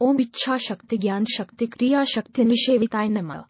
ओम इच्छा शक्ति ज्ञान शक्ति क्रिया शक्ति निषेविताय नमः।